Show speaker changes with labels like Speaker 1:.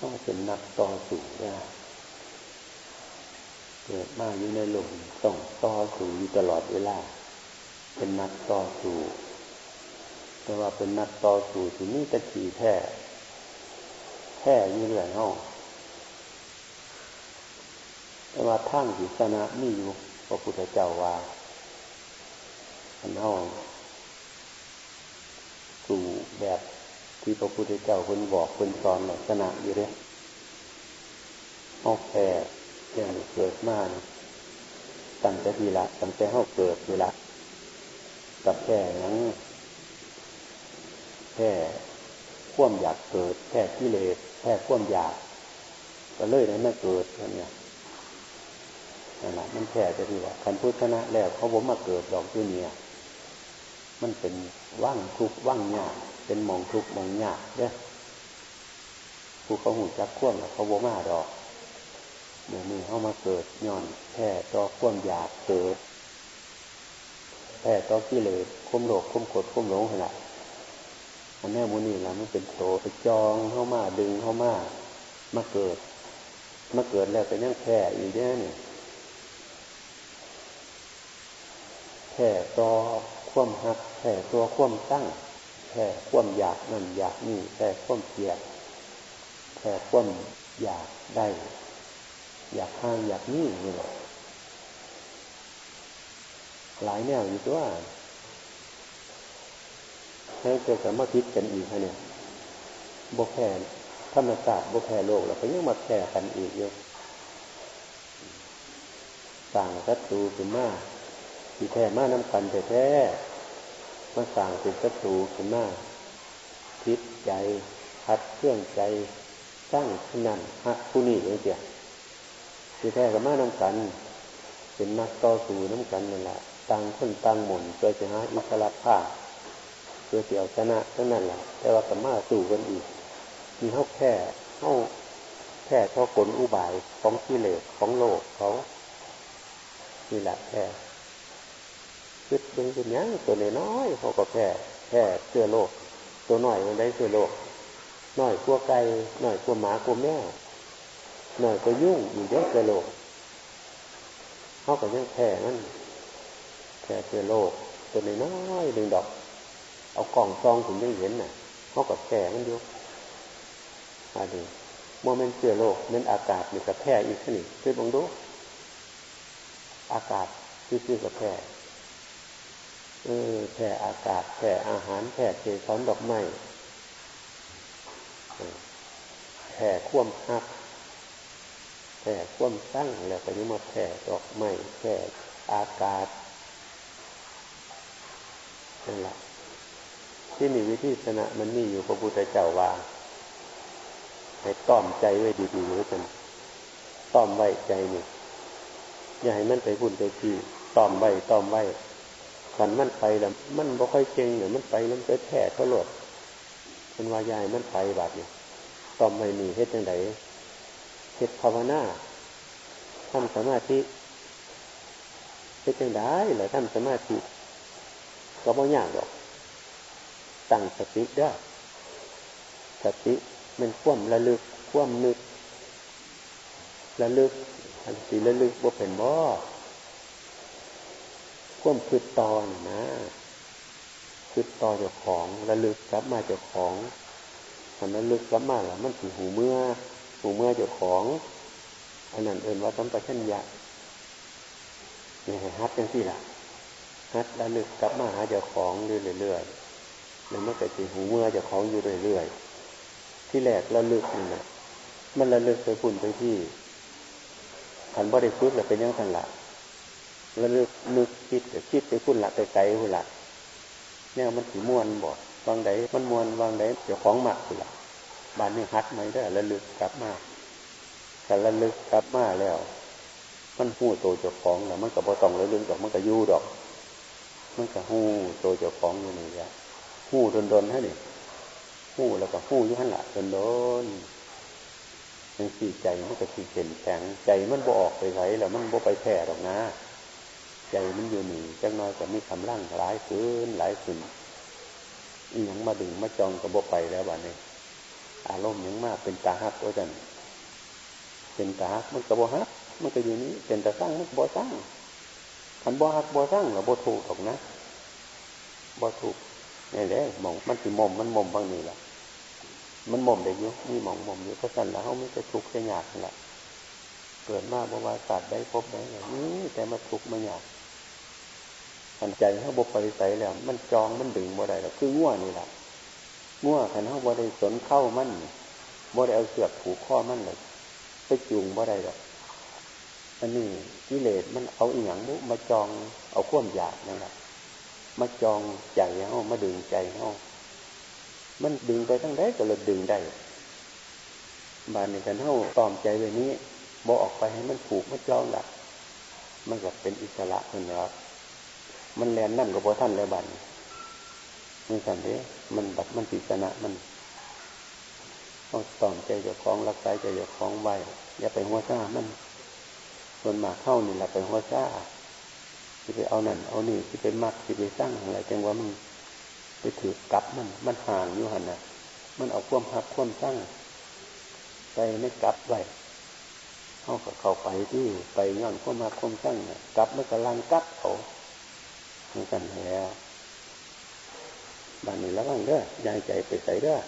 Speaker 1: ต้องเป็นนักต่อสู้ได้เกิดมาอยู่ในหลุมต้องต่อสู้อยู่ตลอดเวลา เป็นนักต่อสู้แต่ว่าเป็นนักต่อสู้ที่นี่ตะขี่แท้แท้อยู่เรื่อยห้องแต่ว่าทั้งศีสนะนี่อยู่พระพุทธเจ้าว่าอันห้องสู่แบบ ที่พระพุทธเจ้าคนบอกคนสอนลักษณะอยู่เลยห้องแพ้เรื่องเกิดมาตั้งแต่ทีละตั้งแต่ห้องเกิดทีละกับแค่ยังแค่ข่วมอยากเกิด แค่กิเลสแค่ข่วมอยาก ก็เลยได้ไม่เกิดนั่นเนี่ยนั่นแหละมันแค่จะดีว่าคันพุทธนะแล้วเขาผมมาเกิดดอกที่เนี่ยมันเป็นว่างทุกว่างยาก เป็นมองทุกมองยากเนี่ยผู้เขาหูจักข่วมเขาบ่มาดอกเดี๋ยวนี้เขามาเกิดย้อนแค่ต่อข่วมอยากเกิดแค่ต่อกิเลสคุ้มโลกคุ้มกดคุ้มหลงขนาดอันนี้มูนี่ละมันเป็นโตไปจองเข้ามาดึงเข้ามามาเกิด มาเกิดแล้วเป็นยังแค่อีกเนี่ยแค่ต่อคว่ำหักแค่ตัวคว่ำตั้ง แค่คว่ำอยากนั่นอยากนี่แค่คว่ำเกลียดแค่คว่ำอยากได้ อยากห้างอยากนี่นี่แหละหลายแนวอยู่ตัวให้เกิดกับมาพิษกันอีกเนี่ยบกแค่ธรรมศาสตร์บกแค่โลกแล้วก็ยังมาแค่กันอีกเยอะสั่งศัตรูขึ้นมากที่แท้มาน้ำกันแต่แท้ มาสั่งเป็นศัตรูขึ้นมาพิษใจหัดเครื่องใจสร้างขนันหักผู้นี้องเดียวที่แท้กับมาน้ำกัน เป็นนักต่อสู้น้ำกันนั่นแหละต่างคนต่างหมุนเพื่อจะหาอิสระภาพเพื่อเสียวชนะทั้งนั้นแหละแต่ว่ากับมาสู่กันอีก มีเข้าแค่เข้าแค่เท่ากลอุบายของกิเลสของโลกเขานี่แหละแค่ คิดดึงเป็นยังตัวน้อยเขาก็แค่แค่เสื้อโลก ตัวน้อยมันได้เสื้อโลกน้อยกลัวไก่น้อยกลัวหมากลัวแมวน้อยกลัวยุ่งอยู่เยอะเสื้อโลกเขาก็ยังแค่นั่นแค่เสื้อโลก ตัวน้อยหนึ่งดอก เอากล่องซองถึงได้เห็นน่ะเขากับแก่มันอยู่มาดูโมเมนต์เชื้อโลกนั้นอากาศมันกับแพร่อีกขนิดคือบังดูอากาศคือคือกับแพร่ แพร่อากาศแพร่อาหารแพร่เจสอนดอกไม้แผ่คว่ำหักแผ่คว่ำตั้งแล้วก็ยังมาแผ่ดอกไม้แผ่อากาศนั่นแหละที่นี่วิธีชนะมันมีอยู่พระพุทธเจ้าว่า ให้ต้อมใจไว้ดีๆไว้กันต้อมไว้ใจนี่อย่าให้มันไปพุ่นไปที่ต้อมไว้ต้อมไว้ ขันมันไปแล้วมันบ่ค่อยเก่งเนี่ยมันไปแล้วมันไปแท้เขาหลดมันวายายมันไปบาดเนี่ยต้อมไว้นี่เฮ็ดจังไดเฮ็ดภาวนาทำสมาธิเฮ็ดจังไดเหรือทำสมาธิก็บ่ยากหรอกตั้งสติได้สติมันคว่ำระลึกคว่ำนึกระลึกอันสีระลึกว่าเป็นบ่ คว่ำคือตอนนะคือต่อเจ้าของระลึกกลับมาเจ้าของมันระลึกกลับมาแล้วมันถือหูเมื่อหูเมื่อเจ้าของอันนั้นเอินว่าสัมปชัญญะเนี่ยฮัดจังที่ล่ะฮัดระลึกกลับมาหาเจ้าของเรื่อยๆแล้วมันก็จะหูเมื่อเจะของอยู่เรื่อยๆที่แรกระลึกนี่นะมันระลึกไปพุ่นไปที่ขันบ่ได้ฝึกแล้วเป็นยังทันละ ระลึกนึกคิดคิดไปพุ่นละไปไกลพุ่นละเนี่ยมันถือมวนบอกวางไหนมันมวนวางไหนเดี๋ยวของหมักพุ่นละบานนี้ฮัดไหมได้ระลึกกลับมาแต่ระลึกกลับมาแล้ว มันหู้โตเจ้าของแล้วมันก็บ่ต้องระลึกดอกมันก็ยู่ดอก มันก็หู้โตเจ้าของอยู่นี่แหละหู้ดนดนให้นี่หู้แล้วก็หู้ยุหันละดนดนยังสี่ใจมันก็สี่เข็นแข็งใจมันบ่ออกไปไหนแล้วมันบ่ไปแผ่หรอกนะ ใจมันอยู่หนีจังน้อยก็มีคำร่างหลายขึ้นหลายขึ้นอีหยังมาดึงมาจองกับบ่ไปแล้ววันนี้ อารมณ์ยังมากเป็นตาฮักโอ้จันเป็นตาฮักมันกระโบฮักมันก็อยู่นี้เป็นตาสร้างมันบ่สร้างขันบ่ฮักบ่สร้างหรือบ่ถูกหรอกนะบ่ถูกนี่แหละมองมันสิมมมันมมบางนี่แหละมันมมได้ยุ่นี่มองมมอยู่เพราะสั่นแล้วเขาไม่จะทุกข์จะยากนั่นแหละเกิดมาบวาศาสตร์ได้พบได้อย่างนี้แต่มาทุกข์มาอยาก ขันใจเขาบกปริสัยแล้ว มันจองมันดึงบ่ได้แล้วคือง่วนี่แหละง่วขันเขาบ่ได้สนเข้ามันบ่ได้เอาเสือกผูกข้อมันเลยไปจูงบ่ได้หรอกอันนี้กิเลสมันเอาอีหยังมุมาจองเอาข่วมอยากนั่นแหละมาจองใจเขามาดึงใจเขามันดึงไปทั้งได้ก็เลยดึงได้บานในการเขาตอมใจไว้นี้บอออกไปให้มันผูกมันจองละมันก็เป็นอิสระคนนะครับ มันแลนนั่นกับพอท่านแล้วบันมันสันเด้มันบัดมันปิชนะมันต้องตอมใจเจ้าของรักษาใจเจ้าของไว้อย่าไปหัวซ่ามันส่วนมากเข้านี่แหละไปหัวซ่าที่ไปเอานั่นเอานี่ที่ไปมักที่ไปสร้างอะไรจังว่ามันไปถือกับมัน มันห่างอยู่หันนะมันเอาควมหักควมสร้างไปไม่กลับไว้เข้ากับเขาไปที่ไปย้อนควมหักควมสร้างกลับไม่กำลังกัดเขา เหมือนกันแล้วบ้านนี้แล้วบ้างเด้อยายใจไปใส่เด้อ